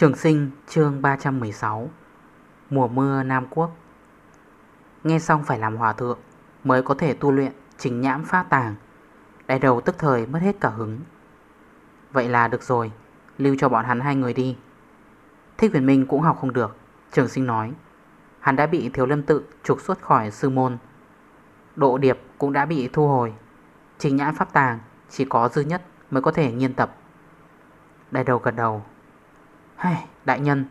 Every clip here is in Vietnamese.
Trường sinh, chương 316 Mùa mưa Nam Quốc. Nghe xong phải làm hòa thượng, Mới có thể tu luyện, trình nhãm phá tàng. Đại đầu tức thời mất hết cả hứng. Vậy là được rồi, Lưu cho bọn hắn hai người đi. Thích huyền minh cũng học không được, Trường sinh nói. Hắn đã bị thiếu lâm tự trục xuất khỏi sư môn. Độ điệp cũng đã bị thu hồi. Trình nhãn pháp tàng Chỉ có dư nhất mới có thể nghiên tập. Đại đầu gật đầu. Hay, đại nhân.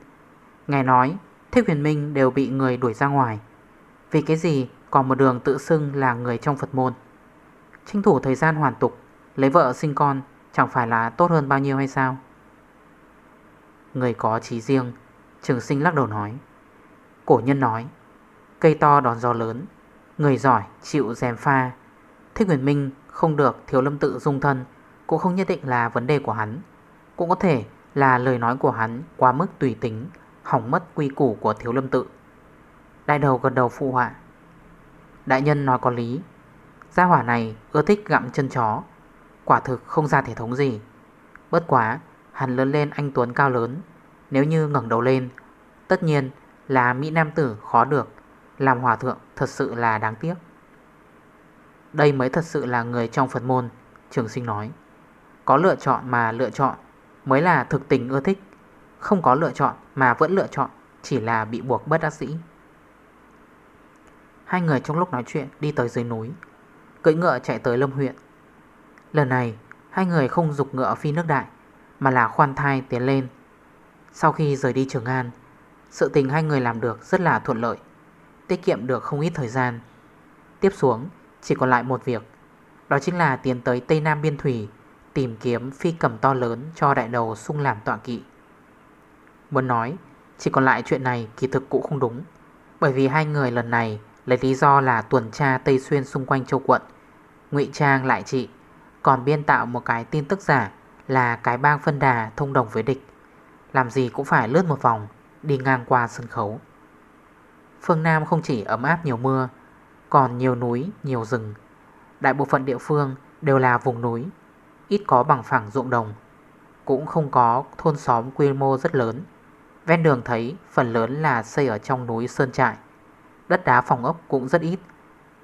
Ngài nói Thích huyền minh đều bị người đuổi ra ngoài. Vì cái gì còn một đường tự xưng là người trong Phật môn? Tranh thủ thời gian hoàn tục Lấy vợ sinh con Chẳng phải là tốt hơn bao nhiêu hay sao? Người có trí riêng Trường sinh lắc đầu nói. Cổ nhân nói Cây to đòn gió lớn Người giỏi chịu dèm pha. Thích huyền minh không được thiếu lâm tự dung thân Cũng không nhất định là vấn đề của hắn. Cũng có thể là lời nói của hắn quá mức tùy tính, Hỏng mất quy củ của thiếu lâm tự. Đại đầu gần đầu phụ họa. Đại nhân nói có lý. Gia hỏa này ưa thích gặm chân chó. Quả thực không ra thể thống gì. Bất quá, Hắn lớn lên anh Tuấn cao lớn. Nếu như ngẩn đầu lên, Tất nhiên là Mỹ Nam Tử khó được. Làm hòa thượng thật sự là đáng tiếc. Đây mới thật sự là người trong Phật môn, Trường sinh nói. Có lựa chọn mà lựa chọn. Mới là thực tình ưa thích. Không có lựa chọn mà vẫn lựa chọn, Chỉ là bị buộc bất đắc dĩ. Hai người trong lúc nói chuyện đi tới dưới núi, Cưỡi ngựa chạy tới Lâm huyện. Lần này, Hai người không dục ngựa phi nước đại, Mà là khoan thai tiến lên. Sau khi rời đi Trường An, Sự tình hai người làm được rất là thuận lợi, Tiết kiệm được không ít thời gian. Tiếp xuống, chỉ còn lại một việc, Đó chính là tiến tới Tây Nam Biên Thủy. Tìm kiếm phi cầm to lớn cho đại đầu sung làm tọa kỵ. Muốn nói Chỉ còn lại chuyện này kỳ thực cũng không đúng Bởi vì hai người lần này Lấy lý do là tuần tra Tây Xuyên xung quanh châu quận ngụy Trang lại trị Còn biên tạo một cái tin tức giả Là cái bang phân đà thông đồng với địch Làm gì cũng phải lướt một vòng Đi ngang qua sân khấu. Phương Nam không chỉ ấm áp nhiều mưa Còn nhiều núi, nhiều rừng. Đại bộ phận địa phương đều là vùng núi Ít có bằng phẳng ruộng đồng, Cũng không có thôn xóm quy mô rất lớn. Ven đường thấy phần lớn là xây ở trong núi Sơn Trại, Đất đá phòng ốc cũng rất ít,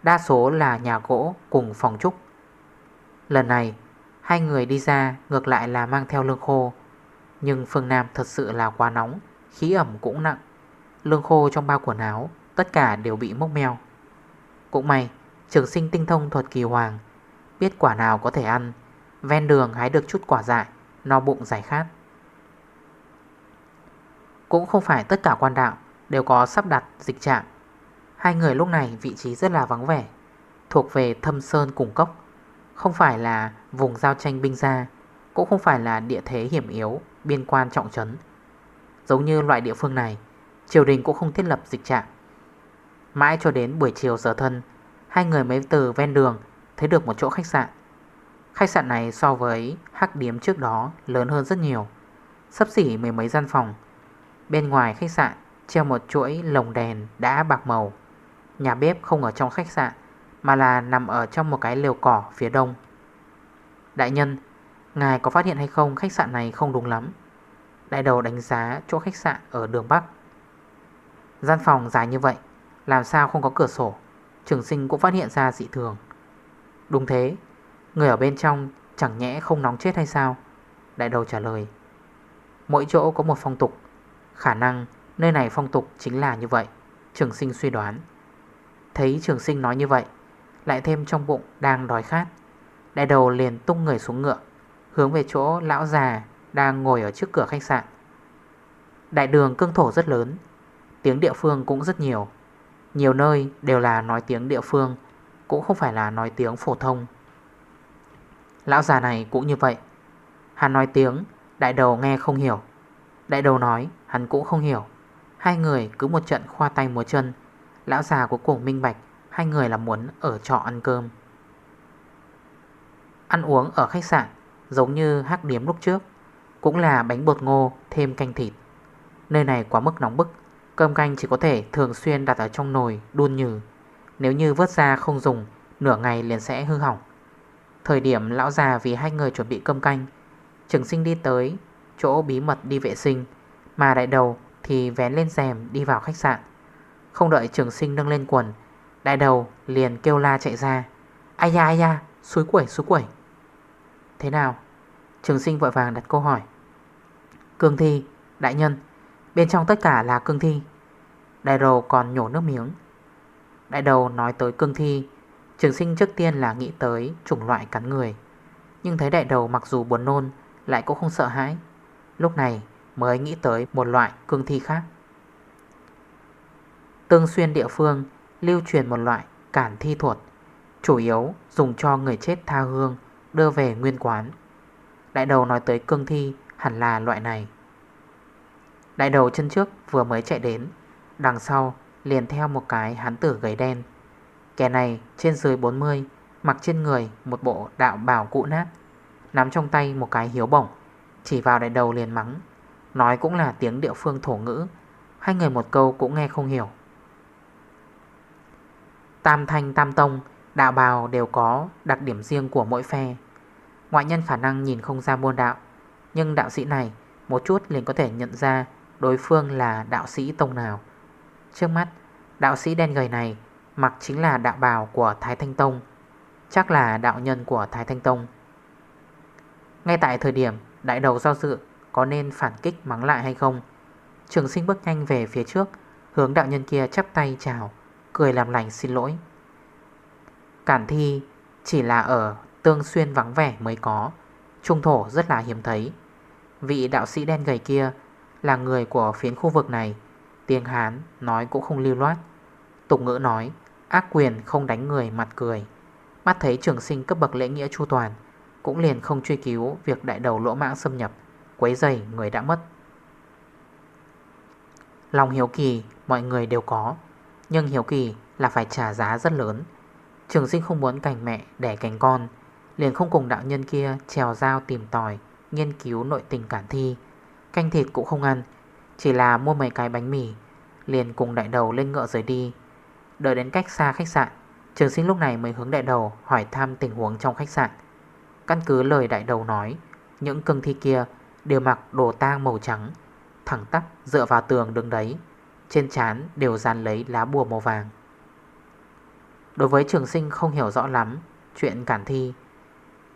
Đa số là nhà gỗ cùng phòng trúc. Lần này, Hai người đi ra ngược lại là mang theo lương khô, Nhưng phương Nam thật sự là quá nóng, Khí ẩm cũng nặng. Lương khô trong bao quần áo, Tất cả đều bị mốc meo. Cũng may, trường sinh tinh thông thuật kỳ hoàng, Biết quả nào có thể ăn Ven đường hái được chút quả dại No bụng giải khát. Cũng không phải tất cả quan đạo Đều có sắp đặt dịch trạng. Hai người lúc này vị trí rất là vắng vẻ Thuộc về thâm sơn cùng cốc. Không phải là vùng giao tranh binh gia, Cũng không phải là địa thế hiểm yếu Biên quan trọng trấn Giống như loại địa phương này Triều đình cũng không thiết lập dịch trạng. Mãi cho đến buổi chiều giờ thân Hai người mới từ ven đường Thấy được một chỗ khách sạn. Khách sạn này so với hắc điếm trước đó Lớn hơn rất nhiều. Sắp xỉ mười mấy gian phòng. Bên ngoài khách sạn treo một chuỗi lồng đèn đã bạc màu. Nhà bếp không ở trong khách sạn, Mà là nằm ở trong một cái lều cỏ phía đông. Đại nhân, Ngài có phát hiện hay không khách sạn này không đúng lắm? Đại đầu đánh giá chỗ khách sạn ở đường Bắc. Gian phòng dài như vậy, Làm sao không có cửa sổ? Trường sinh cũng phát hiện ra dị thường. Đúng thế Người ở bên trong chẳng nhẽ không nóng chết hay sao? Đại đầu trả lời, Mỗi chỗ có một phong tục. Khả năng nơi này phong tục chính là như vậy, Trường sinh suy đoán. Thấy trường sinh nói như vậy, Lại thêm trong bụng đang đói khát, Đại đầu liền tung người xuống ngựa, Hướng về chỗ lão già Đang ngồi ở trước cửa khách sạn. Đại đường cương thổ rất lớn, Tiếng địa phương cũng rất nhiều. Nhiều nơi đều là nói tiếng địa phương, Cũng không phải là nói tiếng phổ thông. Lão già này cũng như vậy. Hắn nói tiếng, Đại đầu nghe không hiểu. Đại đầu nói, hắn cũng không hiểu. Hai người cứ một trận khoa tay múa chân. Lão già của cùng minh bạch, Hai người là muốn ở trọ ăn cơm. Ăn uống ở khách sạn, Giống như hắc điếm lúc trước, Cũng là bánh bột ngô, thêm canh thịt. Nơi này quá mức nóng bức, Cơm canh chỉ có thể thường xuyên đặt ở trong nồi đun nhừ. Nếu như vớt ra không dùng, Nửa ngày liền sẽ hư hỏng. Thời điểm lão già vì hai người chuẩn bị cơm canh, Trường sinh đi tới Chỗ bí mật đi vệ sinh, Mà đại đầu thì vén lên rèm đi vào khách sạn. Không đợi trường sinh nâng lên quần, Đại đầu liền kêu la chạy ra. Ai da ai da, Suối quẩy suối quẩy. Thế nào? Trường sinh vội vàng đặt câu hỏi. Cương thi, Đại nhân, Bên trong tất cả là cương thi. Đại đầu còn nhổ nước miếng. Đại đầu nói tới cương thi Trường sinh trước tiên là nghĩ tới chủng loại cắn người. Nhưng thấy đại đầu mặc dù buồn nôn, Lại cũng không sợ hãi. Lúc này mới nghĩ tới một loại cương thi khác. Tương xuyên địa phương, lưu truyền một loại cản thi thuật, Chủ yếu dùng cho người chết tha hương, đưa về nguyên quán. Đại đầu nói tới cương thi hẳn là loại này. Đại đầu chân trước vừa mới chạy đến, Đằng sau liền theo một cái hán tử gầy đen Kẻ này, trên dưới 40 Mặc trên người một bộ đạo bào cụ nát, Nắm trong tay một cái hiếu bổng, Chỉ vào đại đầu liền mắng, Nói cũng là tiếng địa phương thổ ngữ Hai người một câu cũng nghe không hiểu. Tam thanh, tam tông, Đạo bào đều có đặc điểm riêng của mỗi phe. Ngoại nhân khả năng nhìn không ra môn đạo, Nhưng đạo sĩ này Một chút liền có thể nhận ra Đối phương là đạo sĩ tông nào. Trước mắt, Đạo sĩ đen gầy này Mặc chính là đạo bào của Thái Thanh Tông, Chắc là đạo nhân của Thái Thanh Tông. Ngay tại thời điểm Đại đầu giao dự Có nên phản kích mắng lại hay không, Trường sinh bước nhanh về phía trước, Hướng đạo nhân kia chắp tay chào, Cười làm lành xin lỗi. Cản thi chỉ là ở tương xuyên vắng vẻ mới có, Trung thổ rất là hiếm thấy. Vị đạo sĩ đen gầy kia Là người của phiến khu vực này, Tiếng Hán nói cũng không lưu loát. Tục ngữ nói Ác quyền không đánh người mặt cười. Mắt thấy trường sinh cấp bậc lễ nghĩa chu toàn, Cũng liền không truy cứu Việc đại đầu lỗ mãng xâm nhập, Quấy dày người đã mất. Lòng hiếu kỳ mọi người đều có, Nhưng hiếu kỳ là phải trả giá rất lớn. Trường sinh không muốn cành mẹ đẻ cành con, Liền không cùng đạo nhân kia trèo dao tìm tòi, Nghiên cứu nội tình cản thi. Canh thịt cũng không ăn, Chỉ là mua mấy cái bánh mì, Liền cùng đại đầu lên ngựa rời đi. Đợi đến cách xa khách sạn, Trường sinh lúc này mới hướng đại đầu hỏi thăm tình huống trong khách sạn. Căn cứ lời đại đầu nói, Những cưng thi kia đều mặc đồ tang màu trắng, Thẳng tắp dựa vào tường đứng đấy, Trên chán đều dàn lấy lá bùa màu vàng. Đối với trường sinh không hiểu rõ lắm Chuyện cản thi,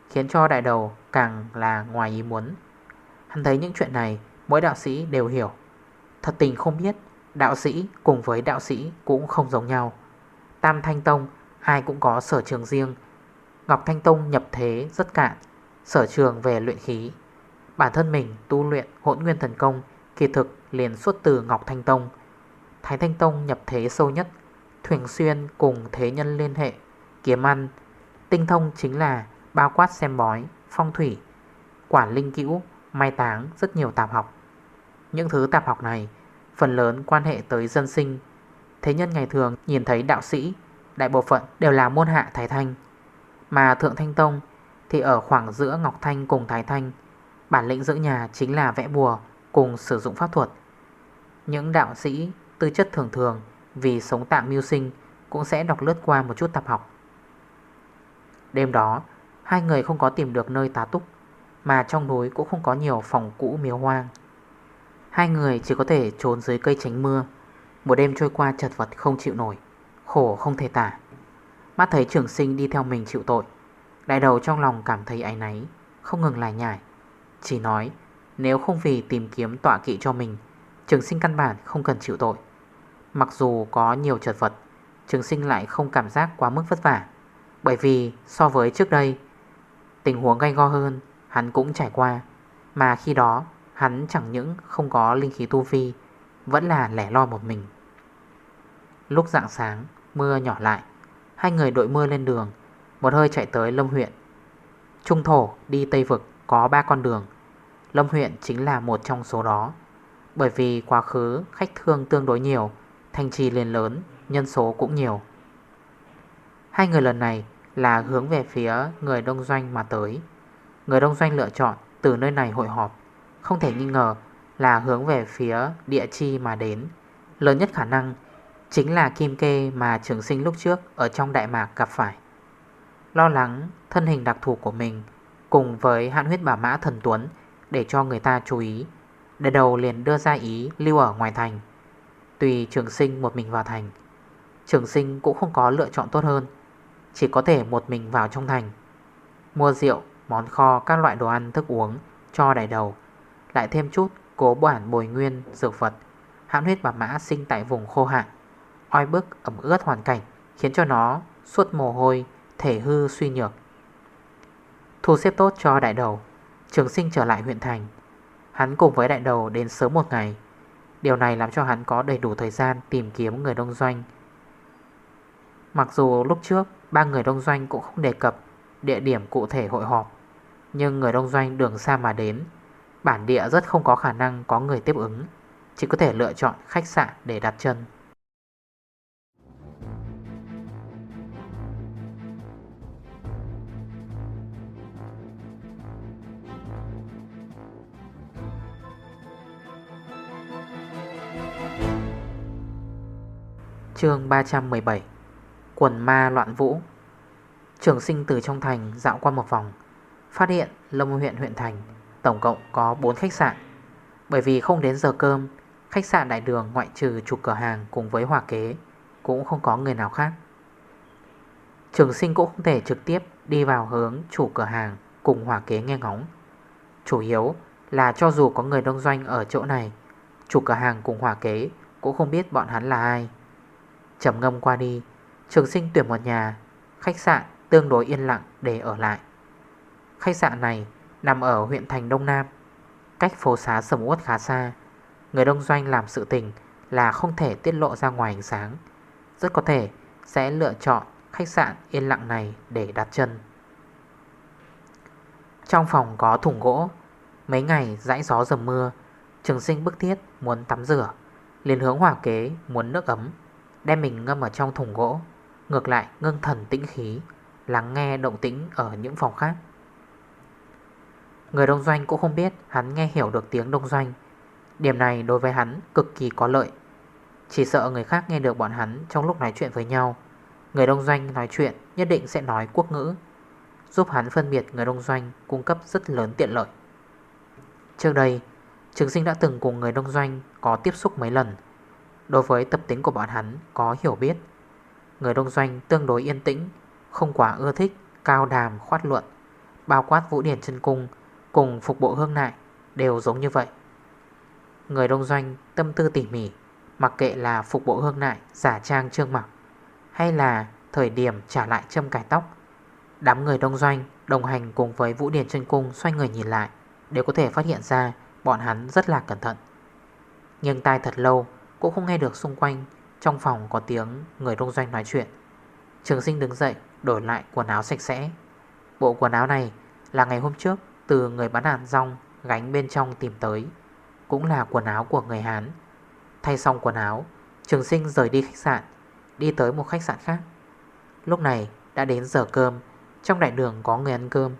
Khiến cho đại đầu càng là ngoài ý muốn. Hắn thấy những chuyện này, Mỗi đạo sĩ đều hiểu. Thật tình không biết Đạo sĩ cùng với đạo sĩ cũng không giống nhau. Tam Thanh Tông Hai cũng có sở trường riêng. Ngọc Thanh Tông nhập thế rất cạn, Sở trường về luyện khí. Bản thân mình tu luyện hỗn nguyên thần công, Kỳ thực liền xuất từ Ngọc Thanh Tông. Thái Thanh Tông nhập thế sâu nhất, Thuyền xuyên cùng thế nhân liên hệ, Kiếm ăn. Tinh thông chính là bao quát xem bói, Phong thủy, Quản linh cữu, Mai táng, rất nhiều tạp học. Những thứ tạp học này Phần lớn quan hệ tới dân sinh. Thế nhân ngày thường nhìn thấy đạo sĩ, Đại bộ phận đều là môn hạ Thái Thanh. Mà Thượng Thanh Tông Thì ở khoảng giữa Ngọc Thanh cùng Thái Thanh, Bản lĩnh giữ nhà chính là vẽ bùa Cùng sử dụng pháp thuật. Những đạo sĩ tư chất thường thường Vì sống tạm mưu sinh Cũng sẽ đọc lướt qua một chút tập học. Đêm đó, Hai người không có tìm được nơi tá túc, Mà trong núi cũng không có nhiều phòng cũ miếu hoang. Hai người chỉ có thể trốn dưới cây tránh mưa. Một đêm trôi qua chật vật không chịu nổi, Khổ không thể tả. Mắt thấy trường sinh đi theo mình chịu tội, Đại đầu trong lòng cảm thấy áy náy, Không ngừng lại nhải. Chỉ nói, nếu không vì tìm kiếm tọa kỵ cho mình, Trường sinh căn bản không cần chịu tội. Mặc dù có nhiều trật vật, Trường sinh lại không cảm giác quá mức vất vả. Bởi vì so với trước đây, Tình huống gay go hơn, Hắn cũng trải qua. Mà khi đó Hắn chẳng những không có linh khí tu vi, Vẫn là lẻ lo một mình. Lúc dạng sáng, Mưa nhỏ lại, Hai người đội mưa lên đường, Một hơi chạy tới Lâm huyện. Trung thổ đi Tây Vực có ba con đường. Lâm huyện chính là một trong số đó. Bởi vì quá khứ, khách thương tương đối nhiều, thành trì liền lớn, Nhân số cũng nhiều. Hai người lần này là hướng về phía người đông doanh mà tới. Người đông doanh lựa chọn từ nơi này hội họp. Không thể nghi ngờ là hướng về phía địa chi mà đến. Lớn nhất khả năng chính là kim kê mà trường sinh lúc trước ở trong Đại Mạc gặp phải. Lo lắng thân hình đặc thù của mình Cùng với hạn huyết bảo mã thần tuấn Để cho người ta chú ý đại đầu liền đưa ra ý lưu ở ngoài thành. Tùy trường sinh một mình vào thành Trường sinh cũng không có lựa chọn tốt hơn Chỉ có thể một mình vào trong thành Mua rượu, món kho, các loại đồ ăn, thức uống Cho đại đầu. Lại thêm chút cố bản bồi nguyên, dược vật Hãn huyết bạc mã sinh tại vùng khô hạn. Oi bức ẩm ướt hoàn cảnh Khiến cho nó suốt mồ hôi Thể hư suy nhược. Thu xếp tốt cho đại đầu Trường sinh trở lại huyện thành. Hắn cùng với đại đầu đến sớm một ngày. Điều này làm cho hắn có đầy đủ thời gian Tìm kiếm người đông doanh. Mặc dù lúc trước Ba người đông doanh cũng không đề cập Địa điểm cụ thể hội họp Nhưng người đông doanh đường xa mà đến Bản địa rất không có khả năng có người tiếp ứng, Chỉ có thể lựa chọn khách sạn để đặt chân. Chương 317 Quần ma loạn vũ. Trường sinh từ trong thành dạo qua một vòng, Phát hiện Lâm huyện huyện thành. Tổng cộng có 4 khách sạn. Bởi vì không đến giờ cơm, Khách sạn đại đường ngoại trừ chủ cửa hàng cùng với hòa kế Cũng không có người nào khác. Trường sinh cũng không thể trực tiếp đi vào hướng chủ cửa hàng cùng hòa kế nghe ngóng. Chủ yếu là cho dù có người đông doanh ở chỗ này, Chủ cửa hàng cùng hòa kế cũng không biết bọn hắn là ai. Trầm ngâm qua đi, Trường sinh tuyển một nhà, Khách sạn tương đối yên lặng để ở lại. Khách sạn này nằm ở huyện thành Đông Nam, Cách phố xá sầm uất khá xa. Người đông doanh làm sự tình Là không thể tiết lộ ra ngoài ánh sáng. Rất có thể sẽ lựa chọn khách sạn yên lặng này để đặt chân. Trong phòng có thùng gỗ, Mấy ngày dãi gió dầm mưa, Trường sinh bức thiết muốn tắm rửa, liền hướng hỏa kế muốn nước ấm, Đem mình ngâm ở trong thùng gỗ. Ngược lại, ngưng thần tĩnh khí, Lắng nghe động tĩnh ở những phòng khác. Người đông doanh cũng không biết Hắn nghe hiểu được tiếng đông doanh. Điểm này đối với hắn cực kỳ có lợi. Chỉ sợ người khác nghe được bọn hắn Trong lúc nói chuyện với nhau. Người đông doanh nói chuyện nhất định sẽ nói quốc ngữ, Giúp hắn phân biệt người đông doanh Cung cấp rất lớn tiện lợi. Trước đây, Trường sinh đã từng cùng người đông doanh Có tiếp xúc mấy lần. Đối với tập tính của bọn hắn có hiểu biết. Người đông doanh tương đối yên tĩnh, Không quá ưa thích, Cao đàm, khoát luận, Bao quát vũ điển chân cung Cùng phục bộ hương nại Đều giống như vậy. Người đông doanh tâm tư tỉ mỉ, Mặc kệ là phục bộ hương nại, Giả trang trương mặc, Hay là thời điểm trả lại châm cải tóc, Đám người đông doanh Đồng hành cùng với vũ điền chân cung Xoay người nhìn lại Đều có thể phát hiện ra Bọn hắn rất là cẩn thận. Nhưng tai thật lâu cũng không nghe được xung quanh Trong phòng có tiếng người đông doanh nói chuyện. Trường sinh đứng dậy, Đổi lại quần áo sạch sẽ. Bộ quần áo này là ngày hôm trước từ người bán hàng rong gánh bên trong tìm tới. Cũng là quần áo của người Hán. Thay xong quần áo, Trường sinh rời đi khách sạn, Đi tới một khách sạn khác. Lúc này đã đến giờ cơm, Trong đại đường có người ăn cơm.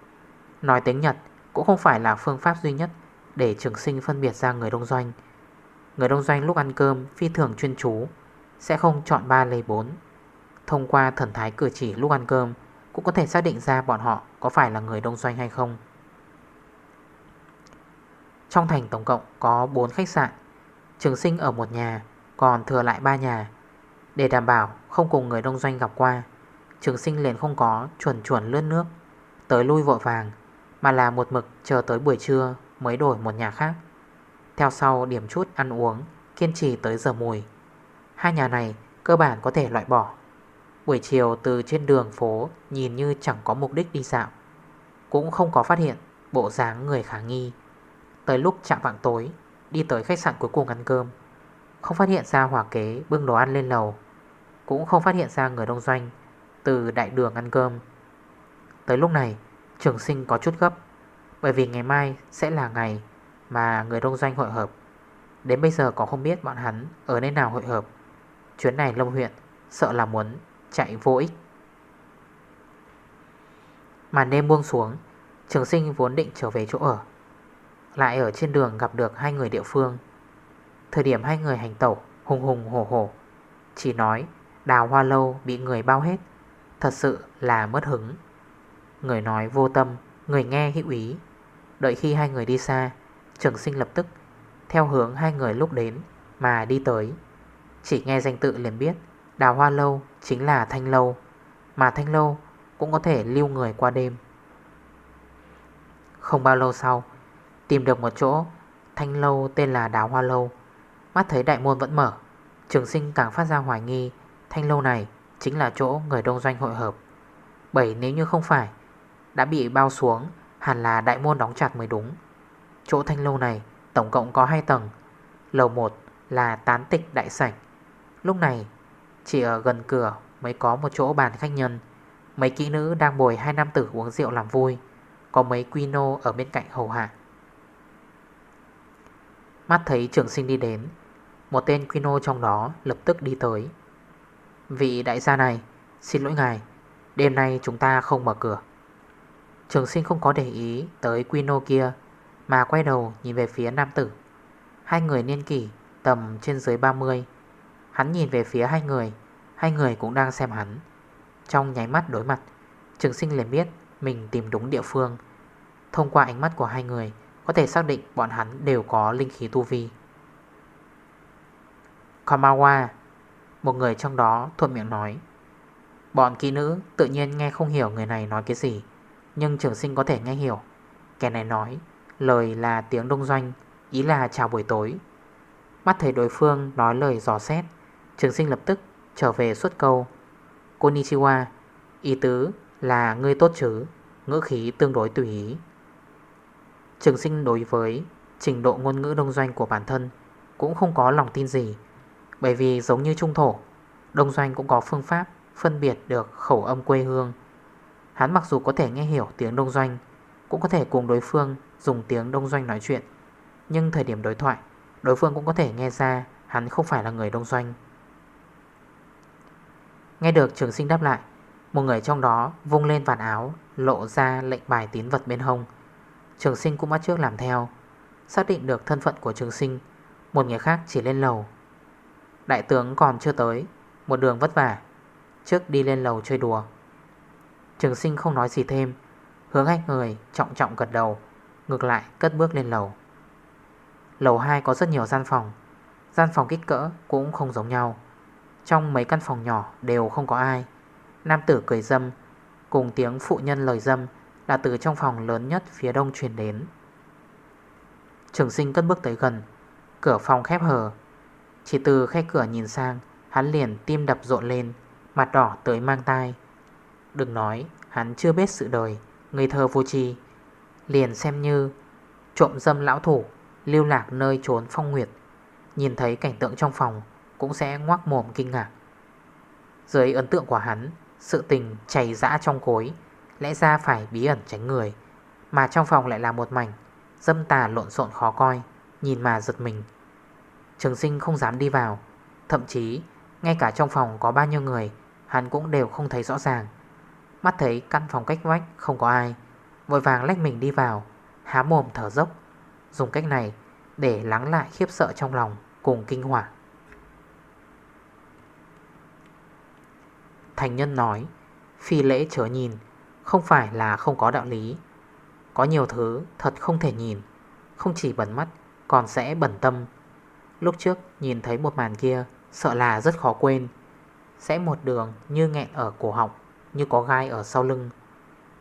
Nói tiếng Nhật cũng không phải là phương pháp duy nhất Để trường sinh phân biệt ra người đông doanh. Người đông doanh lúc ăn cơm phi thường chuyên chú, Sẽ không chọn 3 lấy 4 Thông qua thần thái cử chỉ lúc ăn cơm, Cũng có thể xác định ra bọn họ có phải là người đông doanh hay không. Trong thành tổng cộng có 4 khách sạn. Trường sinh ở một nhà, Còn thừa lại 3 nhà. Để đảm bảo không cùng người đông doanh gặp qua, Trường sinh liền không có chuẩn chuẩn lướt nước, Tới lui vội vàng, Mà là một mực chờ tới buổi trưa Mới đổi một nhà khác. Theo sau điểm chút ăn uống, Kiên trì tới giờ mùi. Hai nhà này cơ bản có thể loại bỏ. Buổi chiều từ trên đường phố Nhìn như chẳng có mục đích đi dạo. Cũng không có phát hiện Bộ dáng người khả nghi. Tới lúc chạm vạng tối, Đi tới khách sạn cuối cùng ăn cơm, Không phát hiện ra hỏa kế bưng đồ ăn lên lầu, Cũng không phát hiện ra người đông doanh Từ đại đường ăn cơm. Tới lúc này, Trường sinh có chút gấp, Bởi vì ngày mai sẽ là ngày mà người đông doanh hội hợp Đến bây giờ còn không biết bọn hắn ở nơi nào hội hợp Chuyến này Lâm huyện sợ là muốn chạy vô ích. Màn đêm buông xuống, Trường sinh vốn định trở về chỗ ở. Lại ở trên đường gặp được hai người địa phương. Thời điểm hai người hành tẩu, Hùng hùng hổ hổ. Chỉ nói, đào hoa lâu bị người bao hết. Thật sự là mất hứng. Người nói vô tâm, Người nghe hữu ý. Đợi khi hai người đi xa, Trường sinh lập tức, Theo hướng hai người lúc đến Mà đi tới. Chỉ nghe danh tự liền biết, Đào hoa lâu chính là thanh lâu, Mà thanh lâu cũng có thể lưu người qua đêm. Không bao lâu sau Tìm được một chỗ. Thanh lâu tên là đào hoa lâu. Mắt thấy đại môn vẫn mở, Trường sinh càng phát ra hoài nghi. Thanh lâu này chính là chỗ người đông doanh hội hợp. Bởi nếu như không phải, Đã bị bao xuống, Hẳn là đại môn đóng chặt mới đúng. Chỗ thanh lâu này tổng cộng có 2 tầng. Lầu 1 là tán tịch đại sảnh. Lúc này, chỉ ở gần cửa mới có một chỗ bàn khách nhân. Mấy kỹ nữ đang bồi hai nam tử uống rượu làm vui. Có mấy quy nô ở bên cạnh hầu hạ. Mắt thấy trường sinh đi đến, Một tên quy nô trong đó lập tức đi tới. Vị đại gia này, Xin lỗi ngài, Đêm nay chúng ta không mở cửa. Trường sinh không có để ý tới quy nô kia, Mà quay đầu nhìn về phía nam tử. Hai người niên kỷ tầm trên dưới 30 Hắn nhìn về phía hai người Hai người cũng đang xem hắn. Trong nháy mắt đối mặt, Trường sinh liền biết mình tìm đúng địa phương. Thông qua ánh mắt của hai người có thể xác định bọn hắn đều có linh khí tu vi. Kamawa Một người trong đó thuận miệng nói. Bọn kỹ nữ tự nhiên nghe không hiểu người này nói cái gì, Nhưng trường sinh có thể nghe hiểu. Kẻ này nói, Lời là tiếng đông doanh, Ý là chào buổi tối. Mắt thấy đối phương nói lời giò xét, Trường sinh lập tức trở về suốt câu. Konnichiwa Ý tứ là ngươi tốt chứ, Ngữ khí tương đối tùy ý. Trường sinh đối với Trình độ ngôn ngữ đông doanh của bản thân Cũng không có lòng tin gì, Bởi vì giống như trung thổ, Đông doanh cũng có phương pháp Phân biệt được khẩu âm quê hương. Hắn mặc dù có thể nghe hiểu tiếng đông doanh, Cũng có thể cùng đối phương Dùng tiếng đông doanh nói chuyện, Nhưng thời điểm đối thoại, Đối phương cũng có thể nghe ra Hắn không phải là người đông doanh. Nghe được trường sinh đáp lại, Một người trong đó vung lên vạt áo, Lộ ra lệnh bài tín vật bên hông. Trường sinh cũng bắt trước làm theo. Xác định được thân phận của trường sinh, Một người khác chỉ lên lầu. Đại tướng còn chưa tới, Một đường vất vả, Trước đi lên lầu chơi đùa. Trường sinh không nói gì thêm, Hướng hai người trọng trọng gật đầu, Ngược lại cất bước lên lầu. Lầu 2 có rất nhiều gian phòng Gian phòng kích cỡ cũng không giống nhau. Trong mấy căn phòng nhỏ đều không có ai. Nam tử cười dâm, Cùng tiếng phụ nhân lời dâm là từ trong phòng lớn nhất phía đông truyền đến. Trường sinh cất bước tới gần, Cửa phòng khép hờ. Chỉ từ khe cửa nhìn sang, Hắn liền tim đập rộn lên, Mặt đỏ tới mang tai. Đừng nói, hắn chưa biết sự đời Người thơ vô tri. Liền xem như Trộm dâm lão thủ, Lưu lạc nơi trốn phong nguyệt. Nhìn thấy cảnh tượng trong phòng, cũng sẽ ngoác mồm kinh ngạc. Dưới ấn tượng của hắn, Sự tình chảy dã trong cối Lẽ ra phải bí ẩn tránh người, Mà trong phòng lại là một mảnh, Dâm tà lộn xộn khó coi, Nhìn mà giật mình. Trường sinh không dám đi vào, Thậm chí, ngay cả trong phòng có bao nhiêu người, Hắn cũng đều không thấy rõ ràng. Mắt thấy căn phòng cách vách không có ai, Vội vàng lách mình đi vào, Há mồm thở dốc. Dùng cách này để lắng lại khiếp sợ trong lòng Cùng kinh hỏa. Thành nhân nói, Phi lễ chớ nhìn không phải là không có đạo lý. Có nhiều thứ thật không thể nhìn, Không chỉ bẩn mắt, Còn sẽ bẩn tâm. Lúc trước nhìn thấy một màn kia, Sợ là rất khó quên. Sẽ một đường như nghẹn ở cổ họng, Như có gai ở sau lưng.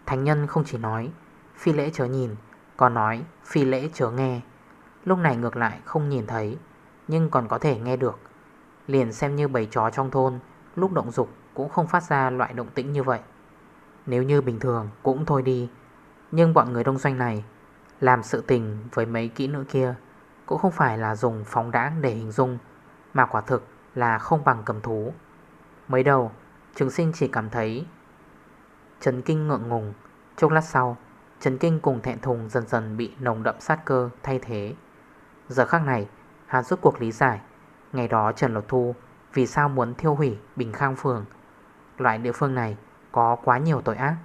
Thánh nhân không chỉ nói, Phi lễ chớ nhìn Còn nói, phi lễ chớ nghe Lúc này ngược lại không nhìn thấy, Nhưng còn có thể nghe được. Liền xem như bầy chó trong thôn, Lúc động dục cũng không phát ra loại động tĩnh như vậy. Nếu như bình thường cũng thôi đi. Nhưng bọn người đông doanh này Làm sự tình với mấy kỹ nữ kia Cũng không phải là dùng phóng đãng để hình dung, Mà quả thực là không bằng cầm thú. Mới đầu, Trường sinh chỉ cảm thấy Trấn kinh ngượng ngùng. Chốc lát sau Trấn kinh cùng thẹn thùng dần dần bị nồng đậm sát cơ thay thế. Giờ khắc này, Hắn rút cuộc lý giải. Ngày đó Trần Lột Thu Vì sao muốn thiêu hủy Bình Khang Phường? Loại địa phương này có quá nhiều tội ác.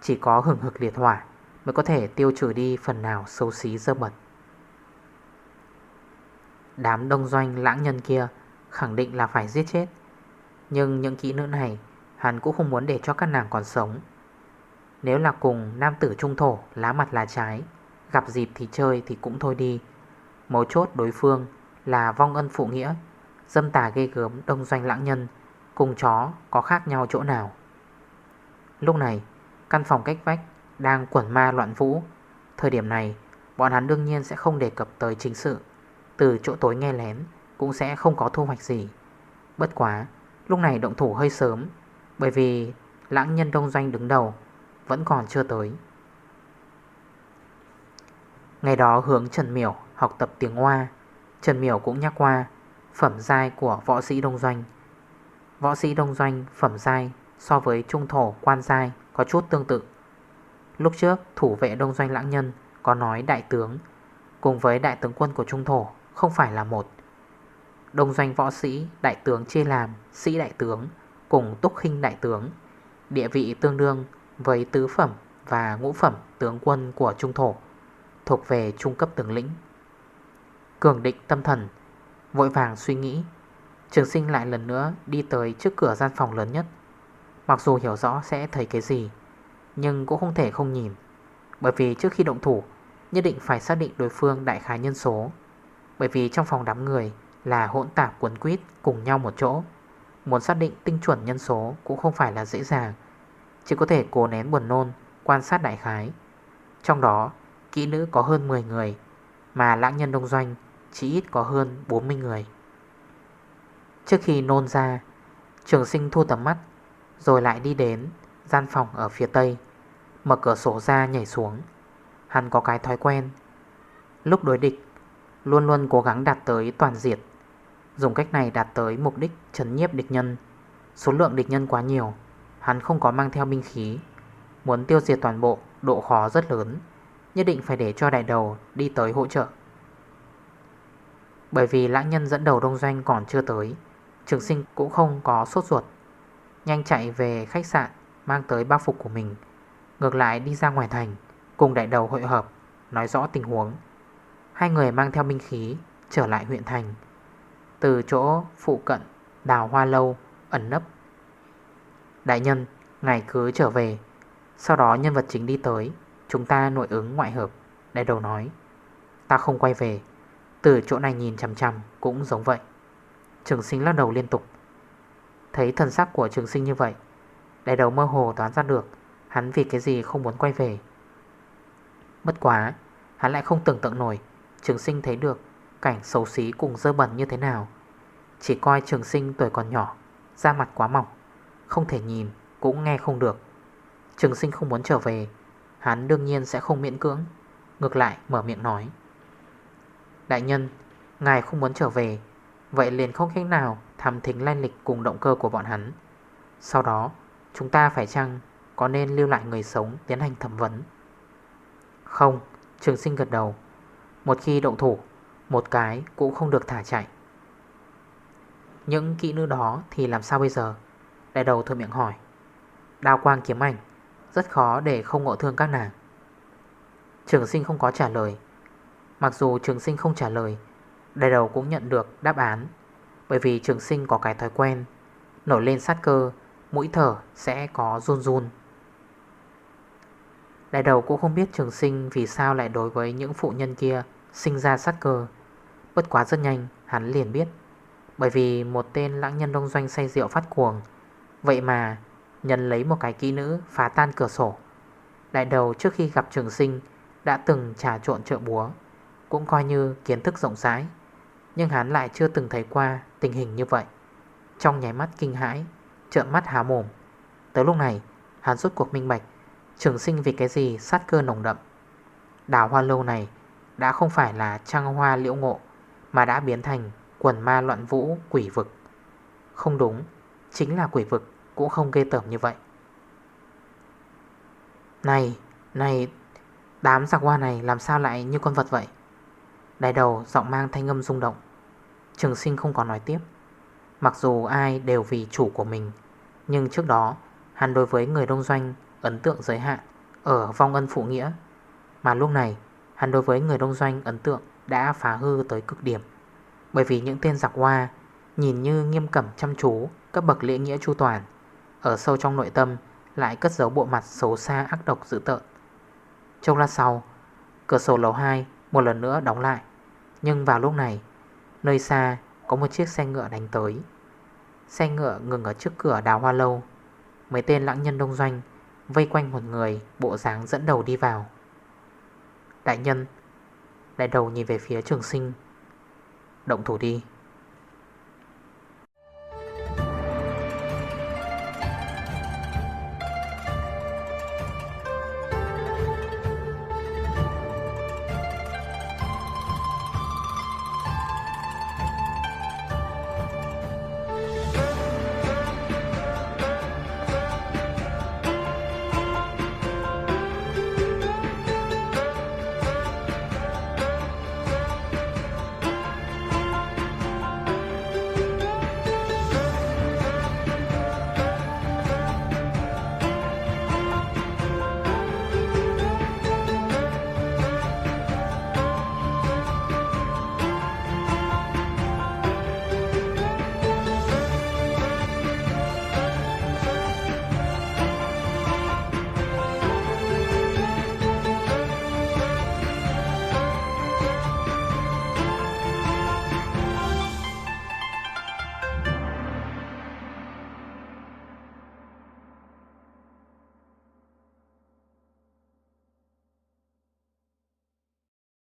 Chỉ có hừng hực liệt hỏa Mới có thể tiêu trừ đi phần nào xấu xí dơ bẩn. Đám đông doanh lãng nhân kia Khẳng định là phải giết chết. Nhưng những kỹ nữ này, Hắn cũng không muốn để cho các nàng còn sống. Nếu là cùng nam tử trung thổ Lá mặt là trái, Gặp dịp thì chơi thì cũng thôi đi. Mấu chốt đối phương là vong ân phụ nghĩa, Dâm tà ghê gớm đông doanh lãng nhân, Cùng chó có khác nhau chỗ nào? Lúc này, Căn phòng cách vách Đang quẩn ma loạn vũ. Thời điểm này, Bọn hắn đương nhiên sẽ không đề cập tới chính sự. Từ chỗ tối nghe lén Cũng sẽ không có thu hoạch gì. Bất quá, Lúc này động thủ hơi sớm, Bởi vì lãng nhân đông doanh đứng đầu Vẫn còn chưa tới. Ngày đó hướng Trần Miểu học tập tiếng Hoa. Trần Miểu cũng nhắc qua Phẩm giai của võ sĩ đông doanh. Võ sĩ đông doanh phẩm giai So với trung thổ quan giai Có chút tương tự. Lúc trước, thủ vệ đông doanh lãng nhân Có nói đại tướng Cùng với đại tướng quân của trung thổ Không phải là một. Đông doanh võ sĩ, đại tướng chia làm, Sĩ đại tướng cùng túc khinh đại tướng, Địa vị tương đương với tứ phẩm và ngũ phẩm tướng quân của trung thổ, Thuộc về trung cấp tướng lĩnh. Cường định tâm thần, Vội vàng suy nghĩ, Trường sinh lại lần nữa đi tới trước cửa gian phòng lớn nhất. Mặc dù hiểu rõ sẽ thấy cái gì, Nhưng cũng không thể không nhìn. Bởi vì trước khi động thủ, Nhất định phải xác định đối phương đại khái nhân số. Bởi vì trong phòng đám người Là hỗn tạp quấn quýt cùng nhau một chỗ, Muốn xác định tinh chuẩn nhân số Cũng không phải là dễ dàng, Chỉ có thể cố nén buồn nôn, Quan sát đại khái. Trong đó, kỹ nữ có hơn 10 người, Mà lãng nhân đông doanh Chỉ ít có hơn 40 người. Trước khi nôn ra, Trường sinh thu tầm mắt rồi lại đi đến Gian phòng ở phía tây. Mở cửa sổ ra nhảy xuống. Hắn có cái thói quen. Lúc đối địch, Luôn luôn cố gắng đạt tới toàn diệt Dùng cách này đạt tới mục đích chấn nhiếp địch nhân. Số lượng địch nhân quá nhiều, Hắn không có mang theo binh khí. Muốn tiêu diệt toàn bộ, Độ khó rất lớn, Nhất định phải để cho đại đầu đi tới hỗ trợ. Bởi vì lãng nhân dẫn đầu đông doanh còn chưa tới, Trường sinh cũng không có sốt ruột. Nhanh chạy về khách sạn Mang tới bao phục của mình. Ngược lại đi ra ngoài thành, Cùng đại đầu hội hợp Nói rõ tình huống. Hai người mang theo binh khí Trở lại huyện thành. Từ chỗ phụ cận Đào hoa lâu, ẩn nấp. Đại nhân, Ngài cứ trở về. Sau đó nhân vật chính đi tới, Chúng ta nội ứng ngoại hợp, Đại đầu nói. Ta không quay về. Từ chỗ này nhìn chằm chằm cũng giống vậy. Trường sinh lắc đầu liên tục. Thấy thần sắc của trường sinh như vậy. Đại đầu mơ hồ đoán ra được, Hắn vì cái gì không muốn quay về. Bất quá, Hắn lại không tưởng tượng nổi, Trường sinh thấy được cảnh xấu xí cùng dơ bẩn như thế nào. Chỉ coi trường sinh tuổi còn nhỏ, Da mặt quá mỏng, Không thể nhìn, cũng nghe không được. Trường sinh không muốn trở về, Hắn đương nhiên sẽ không miễn cưỡng, Ngược lại mở miệng nói. Đại nhân, Ngài không muốn trở về, Vậy liền không cách nào thăm thính lai lịch cùng động cơ của bọn hắn. Sau đó, Chúng ta phải chăng Có nên lưu lại người sống tiến hành thẩm vấn? Không, Trường sinh gật đầu. Một khi động thủ, Một cái cũng không được thả chạy. Những kỹ nữ đó thì làm sao bây giờ? Đại đầu thôi miệng hỏi. Đao quang kiếm ảnh, Rất khó để không ngộ thương các nàng. Trường sinh không có trả lời. Mặc dù trường sinh không trả lời, Đại đầu cũng nhận được đáp án. Bởi vì trường sinh có cái thói quen, Nổi lên sát cơ, Mũi thở sẽ có run run. Đại đầu cũng không biết trường sinh Vì sao lại đối với những phụ nhân kia Sinh ra sát cơ. Bất quá rất nhanh, hắn liền biết. Bởi vì một tên lãng nhân đông doanh say rượu phát cuồng. Vậy mà, Nhân lấy một cái kỹ nữ phá tan cửa sổ. Đại đầu trước khi gặp trường sinh Đã từng trà trộn trợ búa, Cũng coi như kiến thức rộng rãi. Nhưng hắn lại chưa từng thấy qua tình hình như vậy. Trong nháy mắt kinh hãi, Trợn mắt há mồm. Tới lúc này, hắn rút cuộc minh bạch, Trường sinh vì cái gì sát cơ nồng đậm. Đào hoa lâu này Đã không phải là trăng hoa liễu ngộ, Mà đã biến thành quần ma loạn vũ quỷ vực. Không đúng, Chính là quỷ vực Cũng không ghê tởm như vậy. Này Này, Đám giặc hoa này làm sao lại như con vật vậy? Đại đầu giọng mang thanh âm rung động. Trường sinh không còn nói tiếp. Mặc dù ai đều vì chủ của mình, Nhưng trước đó, Hắn đối với người đông doanh ấn tượng giới hạn Ở vong ân phụ nghĩa. Mà lúc này, hắn đối với người đông doanh ấn tượng Đã phá hư tới cực điểm. Bởi vì những tên giặc hoa Nhìn như nghiêm cẩm chăm chú Các bậc lễ nghĩa chu toàn, Ở sâu trong nội tâm Lại cất giấu bộ mặt xấu xa ác độc dữ tợn. Trong lát sau, Cửa sổ lầu 2 một lần nữa đóng lại. Nhưng vào lúc này, Nơi xa có một chiếc xe ngựa đánh tới. Xe ngựa ngừng ở trước cửa đào hoa lâu. Mấy tên lãng nhân đông doanh Vây quanh một người Bộ dáng dẫn đầu đi vào. Đại nhân. Đại đầu nhìn về phía trường sinh. Động thủ đi.